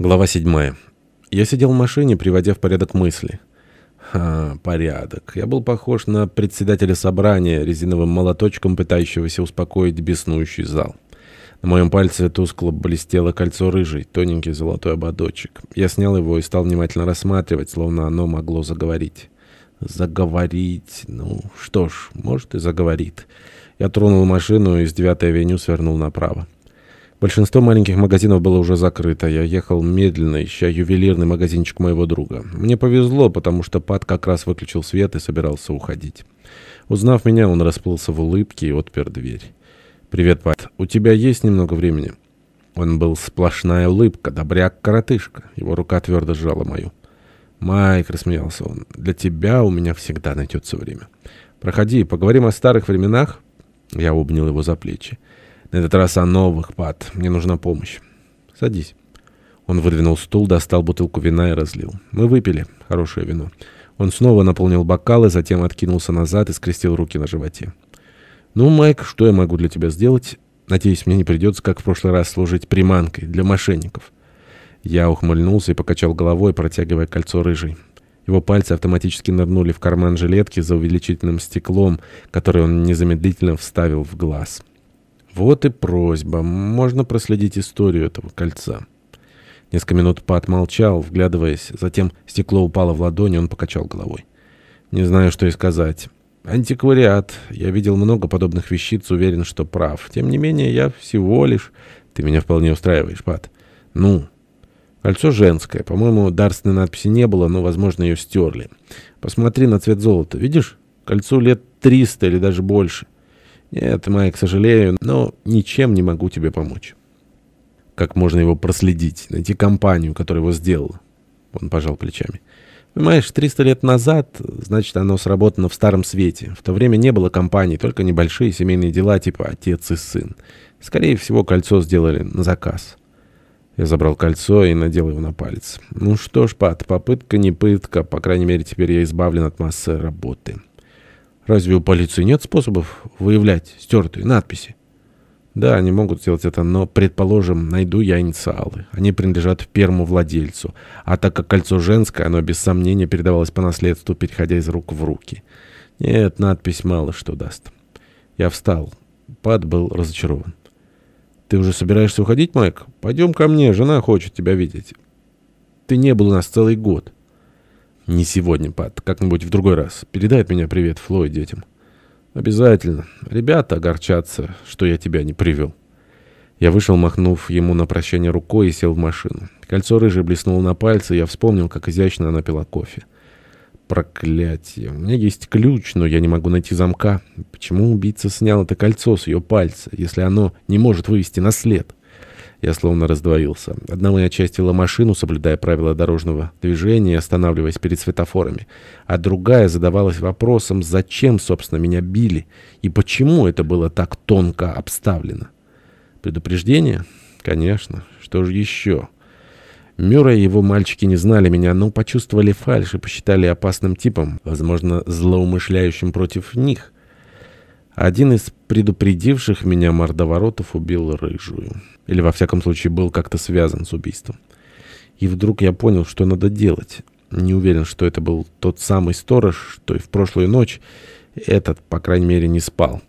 Глава 7. Я сидел в машине, приводя в порядок мысли. Ха, порядок. Я был похож на председателя собрания, резиновым молоточком пытающегося успокоить беснующий зал. На моем пальце тускло блестело кольцо рыжий, тоненький золотой ободочек. Я снял его и стал внимательно рассматривать, словно оно могло заговорить. Заговорить... Ну, что ж, может и заговорит. Я тронул машину и с 9-й авеню свернул направо. Большинство маленьких магазинов было уже закрыто. Я ехал медленно, ища ювелирный магазинчик моего друга. Мне повезло, потому что Пат как раз выключил свет и собирался уходить. Узнав меня, он расплылся в улыбке и отпер дверь. «Привет, Пат. У тебя есть немного времени?» Он был сплошная улыбка, добряк-коротышка. Его рука твердо сжала мою. «Майк», — рассмеялся он, — «для тебя у меня всегда найдется время. Проходи, поговорим о старых временах». Я обнял его за плечи. На этот раз о новых, Пат. Мне нужна помощь. Садись. Он выдвинул стул, достал бутылку вина и разлил. Мы выпили. Хорошее вино. Он снова наполнил бокалы, затем откинулся назад и скрестил руки на животе. «Ну, Майк, что я могу для тебя сделать? Надеюсь, мне не придется, как в прошлый раз, служить приманкой для мошенников». Я ухмыльнулся и покачал головой, протягивая кольцо рыжий. Его пальцы автоматически нырнули в карман жилетки за увеличительным стеклом, который он незамедлительно вставил в глаз. Вот и просьба. Можно проследить историю этого кольца. Несколько минут Пат молчал, вглядываясь. Затем стекло упало в ладони, он покачал головой. Не знаю, что и сказать. Антиквариат. Я видел много подобных вещиц, уверен, что прав. Тем не менее, я всего лишь... Ты меня вполне устраиваешь, Пат. Ну... Кольцо женское. По-моему, дарственной надписи не было, но, возможно, ее стерли. Посмотри на цвет золота. Видишь? Кольцу лет 300 или даже больше. «Нет, Майк, сожалею, но ничем не могу тебе помочь». «Как можно его проследить? Найти компанию, которая его сделала?» Он пожал плечами. «Понимаешь, 300 лет назад, значит, оно сработано в Старом Свете. В то время не было компаний, только небольшие семейные дела типа отец и сын. Скорее всего, кольцо сделали на заказ». Я забрал кольцо и надел его на палец. «Ну что ж, Пат, попытка не пытка. По крайней мере, теперь я избавлен от массы работы». Разве у полиции нет способов выявлять стертые надписи? Да, они могут сделать это, но, предположим, найду я инициалы. Они принадлежат первому владельцу. А так как кольцо женское, оно без сомнения передавалось по наследству, переходя из рук в руки. Нет, надпись мало что даст. Я встал. Пад был разочарован. «Ты уже собираешься уходить, Майк? Пойдем ко мне, жена хочет тебя видеть. Ты не был у нас целый год». «Не сегодня, Пат, как-нибудь в другой раз. Передай от меня привет Фло детям». «Обязательно. Ребята огорчатся, что я тебя не привел». Я вышел, махнув ему на прощание рукой и сел в машину. Кольцо рыжее блеснуло на пальце, я вспомнил, как изящно она пила кофе. Проклятие. У меня есть ключ, но я не могу найти замка. Почему убийца снял это кольцо с ее пальца, если оно не может вывести на след? Я словно раздвоился. Одна моя часть вела машину, соблюдая правила дорожного движения, останавливаясь перед светофорами, а другая задавалась вопросом, зачем, собственно, меня били и почему это было так тонко обставлено. Предупреждение? Конечно. Что же еще? Мюррей и его мальчики не знали меня, но почувствовали фальшь и посчитали опасным типом, возможно, злоумышляющим против них. Один из предупредивших меня мордоворотов убил рыжую. Или, во всяком случае, был как-то связан с убийством. И вдруг я понял, что надо делать. Не уверен, что это был тот самый сторож, что и в прошлую ночь этот, по крайней мере, не спал.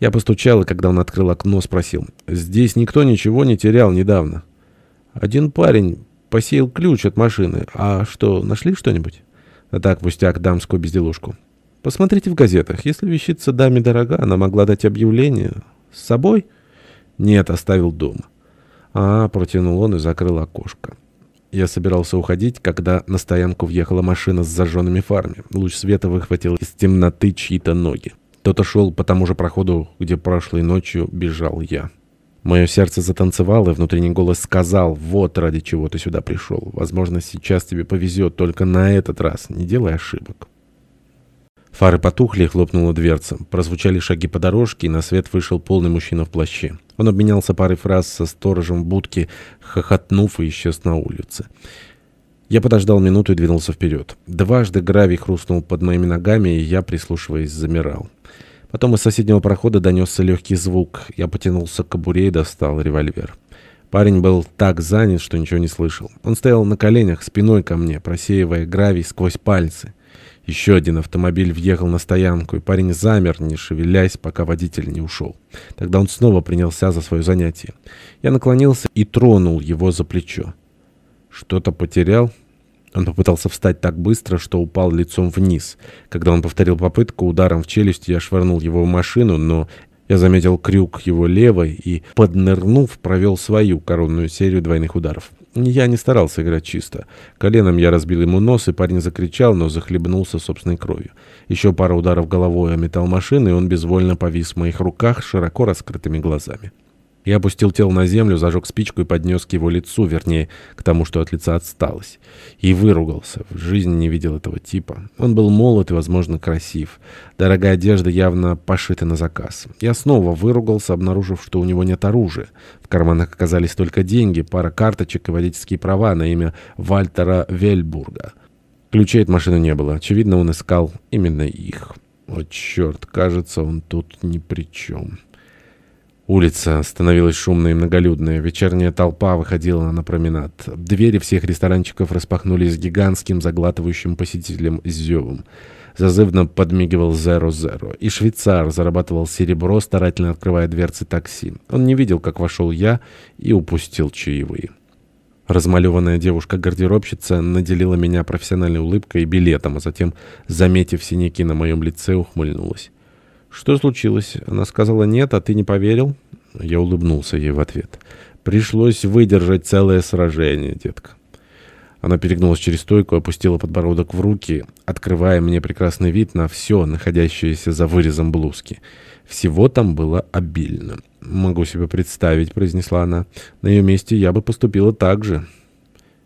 Я постучал, и когда он открыл окно, спросил. «Здесь никто ничего не терял недавно». «Один парень посеял ключ от машины. А что, нашли что-нибудь?» «А так, пустяк, дамскую безделушку». «Посмотрите в газетах. Если вещица даме дорога, она могла дать объявление. С собой?» «Нет, оставил дома». «А», — протянул он и закрыл окошко. Я собирался уходить, когда на стоянку въехала машина с зажженными фарами. Луч света выхватил из темноты чьи-то ноги. Кто-то шел по тому же проходу, где прошлой ночью бежал я. Мое сердце затанцевало, и внутренний голос сказал, «Вот ради чего ты сюда пришел. Возможно, сейчас тебе повезет, только на этот раз. Не делай ошибок». Фары потухли хлопнула дверца. Прозвучали шаги по дорожке, и на свет вышел полный мужчина в плаще. Он обменялся парой фраз со сторожем в будке, хохотнув и исчез на улице. Я подождал минуту и двинулся вперед. Дважды гравий хрустнул под моими ногами, и я, прислушиваясь, замирал. Потом из соседнего прохода донесся легкий звук. Я потянулся к кобуре и достал револьвер. Парень был так занят, что ничего не слышал. Он стоял на коленях, спиной ко мне, просеивая гравий сквозь пальцы. Еще один автомобиль въехал на стоянку, и парень замер, не шевелясь, пока водитель не ушел. Тогда он снова принялся за свое занятие. Я наклонился и тронул его за плечо. «Что-то потерял?» Он попытался встать так быстро, что упал лицом вниз. Когда он повторил попытку, ударом в челюсть я швырнул его в машину, но я заметил крюк его левой и, поднырнув, провел свою коронную серию двойных ударов. Я не старался играть чисто. Коленом я разбил ему нос, и парень закричал, но захлебнулся собственной кровью. Еще пара ударов головой о металл машины, и он безвольно повис в моих руках широко раскрытыми глазами. Я опустил тело на землю, зажег спичку и поднес к его лицу, вернее, к тому, что от лица отсталось. И выругался. В жизни не видел этого типа. Он был молод и, возможно, красив. Дорогая одежда явно пошита на заказ. Я снова выругался, обнаружив, что у него нет оружия. В карманах оказались только деньги, пара карточек и водительские права на имя Вальтера Вельбурга. Ключей от машины не было. Очевидно, он искал именно их. О, черт, кажется, он тут ни при чем. Улица становилась шумной и многолюдной. Вечерняя толпа выходила на променад. Двери всех ресторанчиков распахнулись гигантским заглатывающим посетителем зевом. Зазывно подмигивал Зеро-Зеро. И швейцар зарабатывал серебро, старательно открывая дверцы такси. Он не видел, как вошел я, и упустил чаевые. Размалеванная девушка-гардеробщица наделила меня профессиональной улыбкой и билетом, а затем, заметив синяки на моем лице, ухмыльнулась. «Что случилось?» Она сказала «нет», а ты не поверил?» Я улыбнулся ей в ответ. «Пришлось выдержать целое сражение, детка». Она перегнулась через стойку, опустила подбородок в руки, открывая мне прекрасный вид на все, находящееся за вырезом блузки. Всего там было обильно. «Могу себе представить», — произнесла она. «На ее месте я бы поступила так же».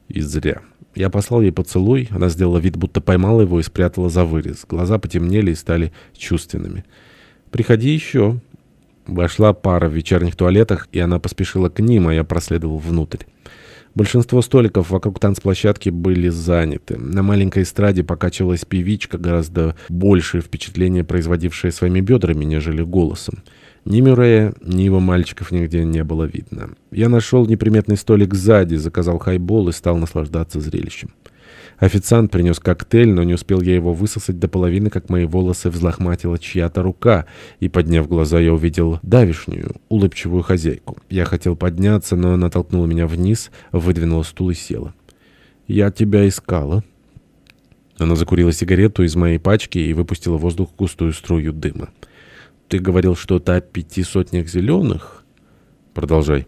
И зря. Я послал ей поцелуй, она сделала вид, будто поймала его и спрятала за вырез. Глаза потемнели и стали чувственными. «Приходи еще». Вошла пара в вечерних туалетах, и она поспешила к ним, а я проследовал внутрь. Большинство столиков вокруг танцплощадки были заняты. На маленькой эстраде покачивалась певичка, гораздо большее впечатление производившая своими бедрами, нежели голосом. Ни Мюррея, ни его мальчиков нигде не было видно. Я нашел неприметный столик сзади, заказал хайбол и стал наслаждаться зрелищем. Официант принес коктейль, но не успел я его высосать до половины, как мои волосы взлохматила чья-то рука, и, подняв глаза, я увидел давишнюю, улыбчивую хозяйку. Я хотел подняться, но она толкнула меня вниз, выдвинула стул и села. «Я тебя искала». Она закурила сигарету из моей пачки и выпустила в воздух густую струю дыма. «Ты говорил что-то о пяти сотнях зеленых?» «Продолжай».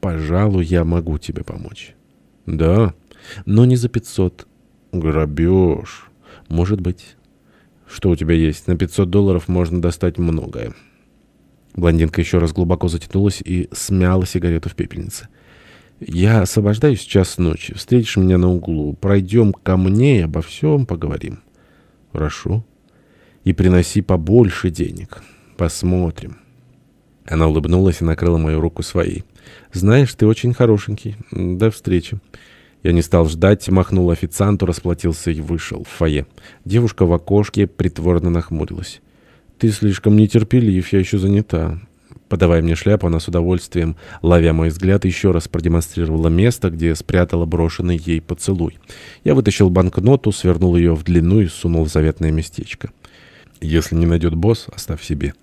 «Пожалуй, я могу тебе помочь». «Да, но не за пятьсот». Грабеж. Может быть. Что у тебя есть? На 500 долларов можно достать многое. Блондинка еще раз глубоко затянулась и смяла сигарету в пепельнице. «Я освобождаюсь в час ночи. Встретишь меня на углу. Пройдем ко мне и обо всем поговорим». «Хорошо. И приноси побольше денег. Посмотрим». Она улыбнулась и накрыла мою руку своей. «Знаешь, ты очень хорошенький. До встречи». Я не стал ждать, махнул официанту, расплатился и вышел в фойе. Девушка в окошке притворно нахмурилась. «Ты слишком нетерпелив, я еще занята». Подавая мне шляпу, она с удовольствием, ловя мой взгляд, еще раз продемонстрировала место, где спрятала брошенный ей поцелуй. Я вытащил банкноту, свернул ее в длину и сунул в заветное местечко. «Если не найдет босс, оставь себе».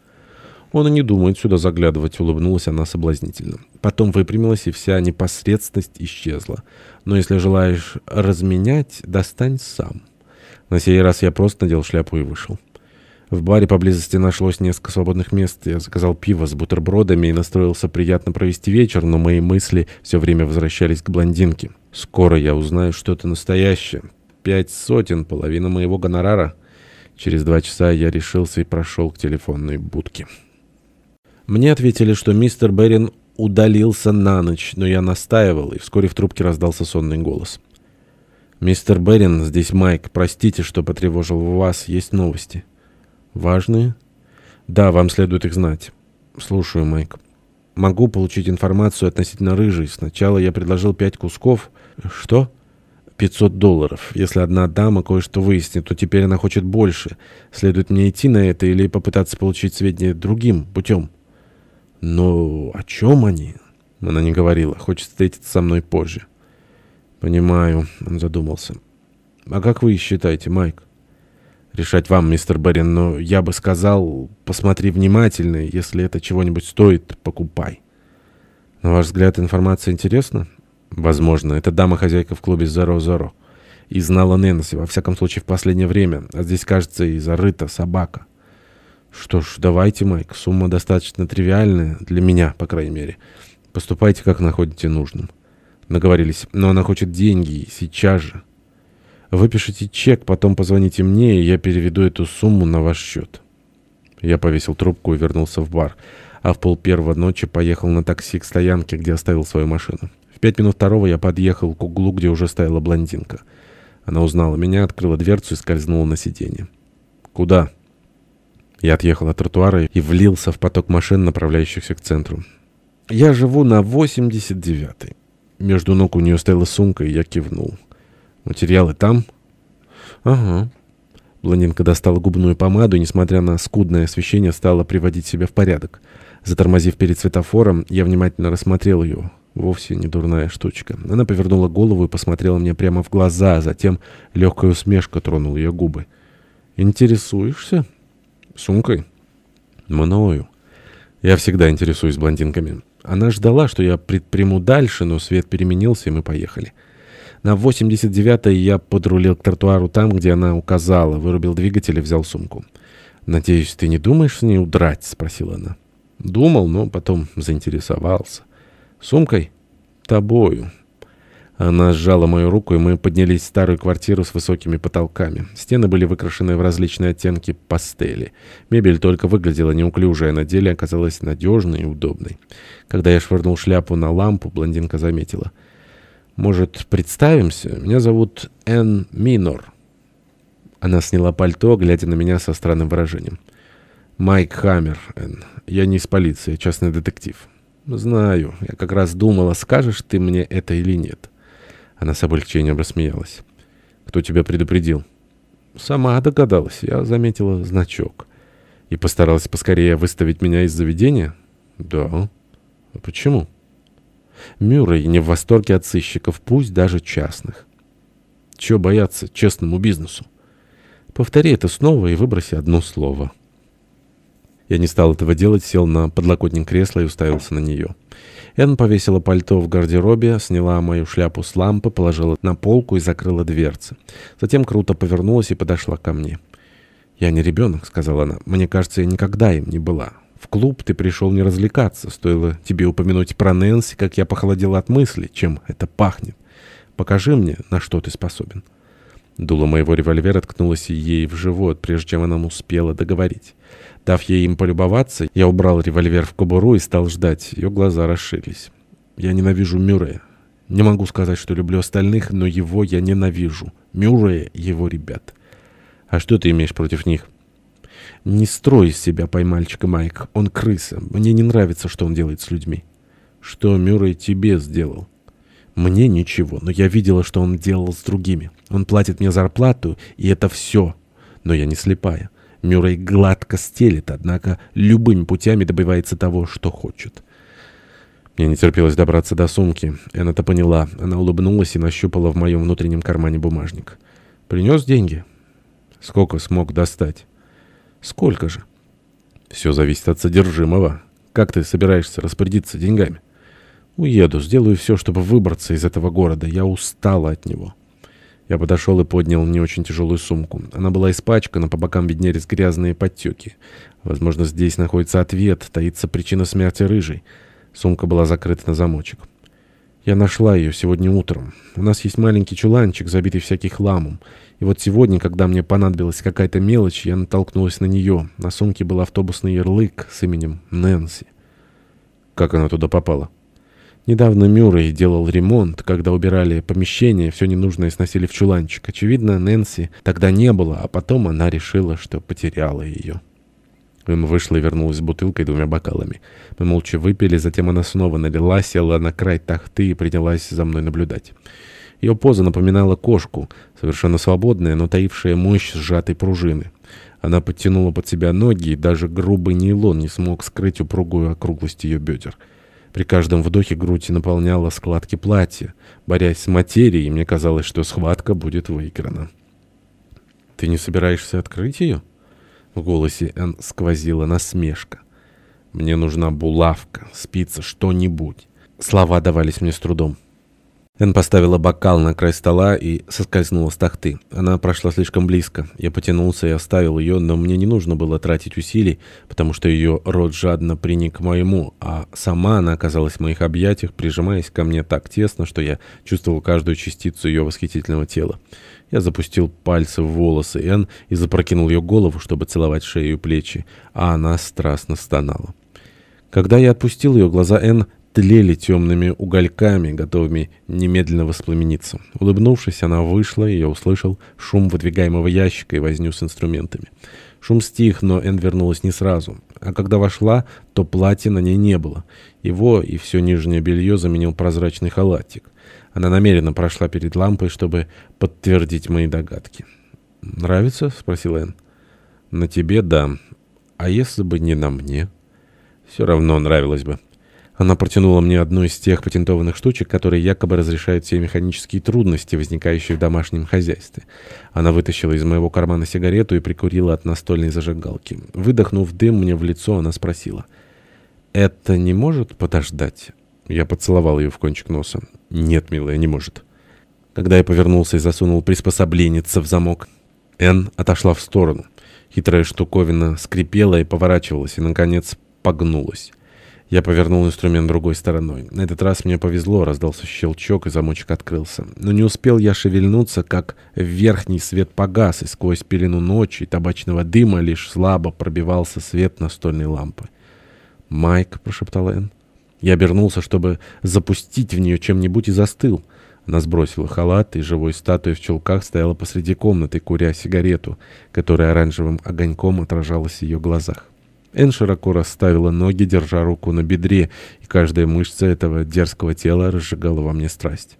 Он и не думает сюда заглядывать, улыбнулась она соблазнительно. Потом выпрямилась, и вся непосредственность исчезла. Но если желаешь разменять, достань сам. На сей раз я просто надел шляпу и вышел. В баре поблизости нашлось несколько свободных мест. Я заказал пиво с бутербродами и настроился приятно провести вечер, но мои мысли все время возвращались к блондинке. Скоро я узнаю что-то настоящее. Пять сотен, половина моего гонорара. Через два часа я решился и прошел к телефонной будке. Мне ответили, что мистер Берин удалился на ночь, но я настаивал, и вскоре в трубке раздался сонный голос. «Мистер Берин, здесь Майк. Простите, что потревожил вас. Есть новости». «Важные?» «Да, вам следует их знать». «Слушаю, Майк». «Могу получить информацию относительно рыжей. Сначала я предложил пять кусков». «Что?» «500 долларов. Если одна дама кое-что выяснит, то теперь она хочет больше. Следует мне идти на это или попытаться получить сведения другим путем?» Но о чем они? Она не говорила. Хочет встретиться со мной позже. Понимаю. Он задумался. А как вы считаете, Майк? Решать вам, мистер Берин, но я бы сказал, посмотри внимательно. Если это чего-нибудь стоит, покупай. На ваш взгляд, информация интересна? Возможно. Это дама-хозяйка в клубе «Зеро-Зеро». И знала Нэнси, во всяком случае, в последнее время. А здесь, кажется, и зарыта собака. Что ж, давайте, Майк. Сумма достаточно тривиальная, для меня, по крайней мере. Поступайте, как находите нужным. Наговорились. Но она хочет деньги, сейчас же. Выпишите чек, потом позвоните мне, и я переведу эту сумму на ваш счет. Я повесил трубку и вернулся в бар. А в пол первого ночи поехал на такси к стоянке, где оставил свою машину. В пять минут второго я подъехал к углу, где уже стояла блондинка. Она узнала меня, открыла дверцу и скользнула на сиденье. «Куда?» Я отъехал от тротуара и влился в поток машин, направляющихся к центру. «Я живу на 89-й». Между ног у нее стояла сумка, и я кивнул. «Материалы там?» «Ага». Блондинка достала губную помаду и, несмотря на скудное освещение, стала приводить себя в порядок. Затормозив перед светофором, я внимательно рассмотрел ее. Вовсе не дурная штучка. Она повернула голову и посмотрела мне прямо в глаза, а затем легкая усмешка тронула ее губы. «Интересуешься?» «Сумкой?» «Мною». Я всегда интересуюсь блондинками. Она ждала, что я предприму дальше, но свет переменился, и мы поехали. На 89-й я подрулил к тротуару там, где она указала, вырубил двигатель и взял сумку. «Надеюсь, ты не думаешь с ней удрать?» — спросила она. «Думал, но потом заинтересовался». «Сумкой?» «Тобою». Она сжала мою руку, и мы поднялись в старую квартиру с высокими потолками. Стены были выкрашены в различные оттенки пастели. Мебель только выглядела неуклюжей, а на деле оказалась надежной и удобной. Когда я швырнул шляпу на лампу, блондинка заметила. «Может, представимся? Меня зовут Энн Минор». Она сняла пальто, глядя на меня со странным выражением. «Майк Хаммер, Энн. Я не из полиции, частный детектив». «Знаю. Я как раз думала, скажешь ты мне это или нет». Она с облегчением рассмеялась. «Кто тебя предупредил?» «Сама догадалась. Я заметила значок». «И постаралась поскорее выставить меня из заведения?» «Да». А «Почему?» «Мюррей не в восторге от сыщиков, пусть даже частных». «Чего бояться честному бизнесу?» «Повтори это снова и выброси одно слово». Я не стал этого делать, сел на подлокотник кресла и уставился на нее. Энн повесила пальто в гардеробе, сняла мою шляпу с лампы, положила на полку и закрыла дверцы. Затем круто повернулась и подошла ко мне. «Я не ребенок», — сказала она. «Мне кажется, я никогда им не была. В клуб ты пришел не развлекаться. Стоило тебе упомянуть про Нэнси, как я похолодела от мысли, чем это пахнет. Покажи мне, на что ты способен». Дуло моего револьвера ткнулось ей в живот, прежде чем она успела договорить. Дав ей им полюбоваться, я убрал револьвер в кобуру и стал ждать. Ее глаза расширились. Я ненавижу Мюррея. Не могу сказать, что люблю остальных, но его я ненавижу. Мюррея — его ребят. А что ты имеешь против них? Не строй из себя поймальчика, Майк. Он крыса. Мне не нравится, что он делает с людьми. Что Мюррей тебе сделал? Мне ничего, но я видела, что он делал с другими. Он платит мне зарплату, и это все. Но я не слепая. Мюррей гладко стелит, однако любыми путями добивается того, что хочет. Мне не терпелось добраться до сумки. Энн это поняла. Она улыбнулась и нащупала в моем внутреннем кармане бумажник. «Принес деньги?» «Сколько смог достать?» «Сколько же?» «Все зависит от содержимого. Как ты собираешься распорядиться деньгами?» «Уеду, сделаю все, чтобы выбраться из этого города. Я устала от него». Я подошел и поднял не очень тяжелую сумку. Она была испачкана, по бокам виднелись грязные подтеки. Возможно, здесь находится ответ, таится причина смерти рыжей. Сумка была закрыта на замочек. Я нашла ее сегодня утром. У нас есть маленький чуланчик, забитый всяким хламом. И вот сегодня, когда мне понадобилась какая-то мелочь, я натолкнулась на нее. На сумке был автобусный ярлык с именем Нэнси. Как она туда попала? Недавно Мюррей делал ремонт, когда убирали помещение, все ненужное сносили в чуланчик. Очевидно, Нэнси тогда не было, а потом она решила, что потеряла ее. Эмма вышла и вернулась с бутылкой и двумя бокалами. Мы молча выпили, затем она снова налила, села на край тахты и принялась за мной наблюдать. Ее поза напоминала кошку, совершенно свободная, но таившая мощь сжатой пружины. Она подтянула под себя ноги, и даже грубый нейлон не смог скрыть упругую округлость ее бедер. При каждом вдохе грудь наполняла складки платья. Борясь с материей, мне казалось, что схватка будет выиграна. «Ты не собираешься открыть ее?» В голосе Энн сквозила насмешка. «Мне нужна булавка, спица, что-нибудь». Слова давались мне с трудом. Эн поставила бокал на край стола и соскользнула с тахты. Она прошла слишком близко. Я потянулся и оставил ее, но мне не нужно было тратить усилий, потому что ее рот жадно приник к моему, а сама она оказалась в моих объятиях, прижимаясь ко мне так тесно, что я чувствовал каждую частицу ее восхитительного тела. Я запустил пальцы в волосы Эн и запрокинул ее голову, чтобы целовать шею и плечи, а она страстно стонала. Когда я отпустил ее, глаза Эн тлели темными угольками, готовыми немедленно воспламениться. Улыбнувшись, она вышла, и я услышал шум выдвигаемого ящика и возню с инструментами. Шум стих, но Энн вернулась не сразу. А когда вошла, то платья на ней не было. Его и все нижнее белье заменил прозрачный халатик. Она намеренно прошла перед лампой, чтобы подтвердить мои догадки. «Нравится?» — спросил Энн. «На тебе — да. А если бы не на мне?» «Все равно нравилось бы». Она протянула мне одну из тех патентованных штучек, которые якобы разрешают все механические трудности, возникающие в домашнем хозяйстве. Она вытащила из моего кармана сигарету и прикурила от настольной зажигалки. Выдохнув дым мне в лицо, она спросила. «Это не может подождать?» Я поцеловал ее в кончик носа. «Нет, милая, не может». Когда я повернулся и засунул приспособленница в замок, Н отошла в сторону. Хитрая штуковина скрипела и поворачивалась, и, наконец, погнулась. Я повернул инструмент другой стороной. На этот раз мне повезло, раздался щелчок, и замочек открылся. Но не успел я шевельнуться, как верхний свет погас, и сквозь пелену ночи и табачного дыма лишь слабо пробивался свет настольной лампы. «Майк», — прошептала Энн. Я обернулся, чтобы запустить в нее чем-нибудь, и застыл. Она сбросила халат, и живой статуей в чулках стояла посреди комнаты, куря сигарету, которая оранжевым огоньком отражалась в ее глазах. Эн широко расставила ноги, держа руку на бедре, и каждая мышца этого дерзкого тела разжигала во мне страсть.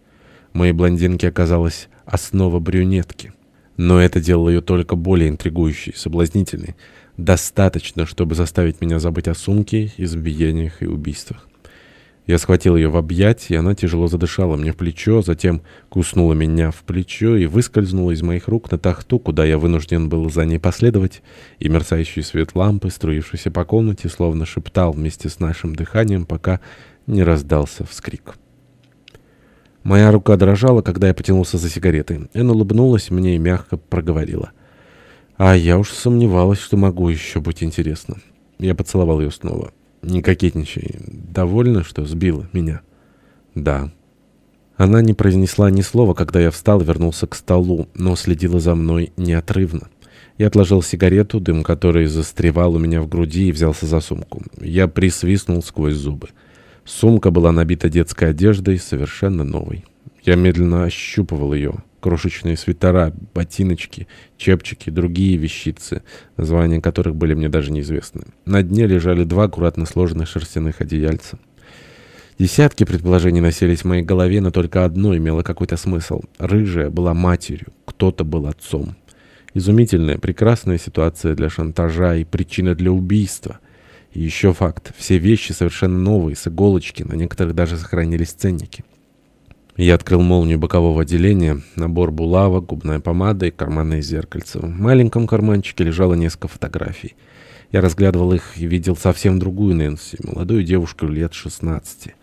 Моей блондинке оказалась основа брюнетки. Но это делало ее только более интригующей, соблазнительной. Достаточно, чтобы заставить меня забыть о сумке, избиениях и убийствах. Я схватил ее в объятия, и она тяжело задышала мне в плечо, затем куснула меня в плечо и выскользнула из моих рук на тахту, куда я вынужден был за ней последовать, и мерцающий свет лампы, струившийся по комнате, словно шептал вместе с нашим дыханием, пока не раздался вскрик. Моя рука дрожала, когда я потянулся за сигаретой. Эн улыбнулась мне и мягко проговорила. А я уж сомневалась, что могу еще быть интересно. Я поцеловал ее снова. Не кокетничай. Довольна, что сбила меня? Да. Она не произнесла ни слова, когда я встал и вернулся к столу, но следила за мной неотрывно. Я отложил сигарету, дым которой застревал у меня в груди, и взялся за сумку. Я присвистнул сквозь зубы. Сумка была набита детской одеждой, совершенно новой. Я медленно ощупывал ее крошечные свитера, ботиночки, чепчики, другие вещицы, названия которых были мне даже неизвестны. На дне лежали два аккуратно сложенных шерстяных одеяльца. Десятки предположений носились в моей голове, но только одно имело какой-то смысл. Рыжая была матерью, кто-то был отцом. Изумительная, прекрасная ситуация для шантажа и причина для убийства. И еще факт. Все вещи совершенно новые, с иголочки, на некоторых даже сохранились ценники. Я открыл молнию бокового отделения, набор булавок, губная помада и карманное зеркальце. В маленьком карманчике лежало несколько фотографий. Я разглядывал их и видел совсем другую Нэнси, молодую девушку лет 16.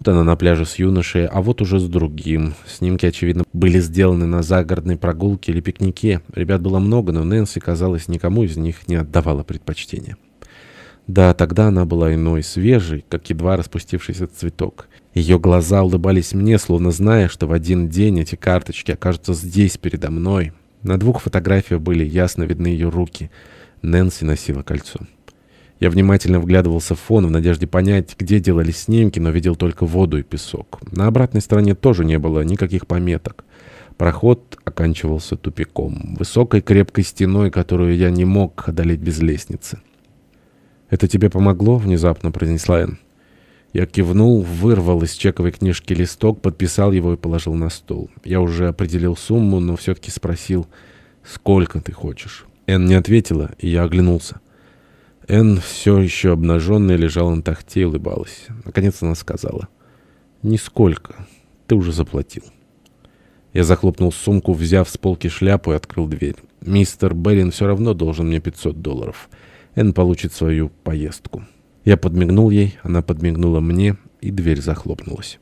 Вот она на пляже с юношей, а вот уже с другим. Снимки, очевидно, были сделаны на загородной прогулке или пикнике. Ребят было много, но Нэнси, казалось, никому из них не отдавала предпочтения. Да, тогда она была иной, свежей, как едва распустившийся цветок. Ее глаза улыбались мне, словно зная, что в один день эти карточки окажутся здесь, передо мной. На двух фотографиях были ясно видны ее руки. Нэнси носила кольцо. Я внимательно вглядывался в фон в надежде понять, где делались снимки, но видел только воду и песок. На обратной стороне тоже не было никаких пометок. Проход оканчивался тупиком, высокой крепкой стеной, которую я не мог одолеть без лестницы. «Это тебе помогло?» — внезапно произнесла Энн. Я кивнул, вырвал из чековой книжки листок, подписал его и положил на стол. Я уже определил сумму, но все-таки спросил, «Сколько ты хочешь?» Энн не ответила, и я оглянулся. Энн все еще обнаженная лежала на тахте и улыбалась. Наконец она сказала. «Нисколько. Ты уже заплатил». Я захлопнул сумку, взяв с полки шляпу и открыл дверь. «Мистер Берин все равно должен мне 500 долларов. Энн получит свою поездку». Я подмигнул ей, она подмигнула мне, и дверь захлопнулась.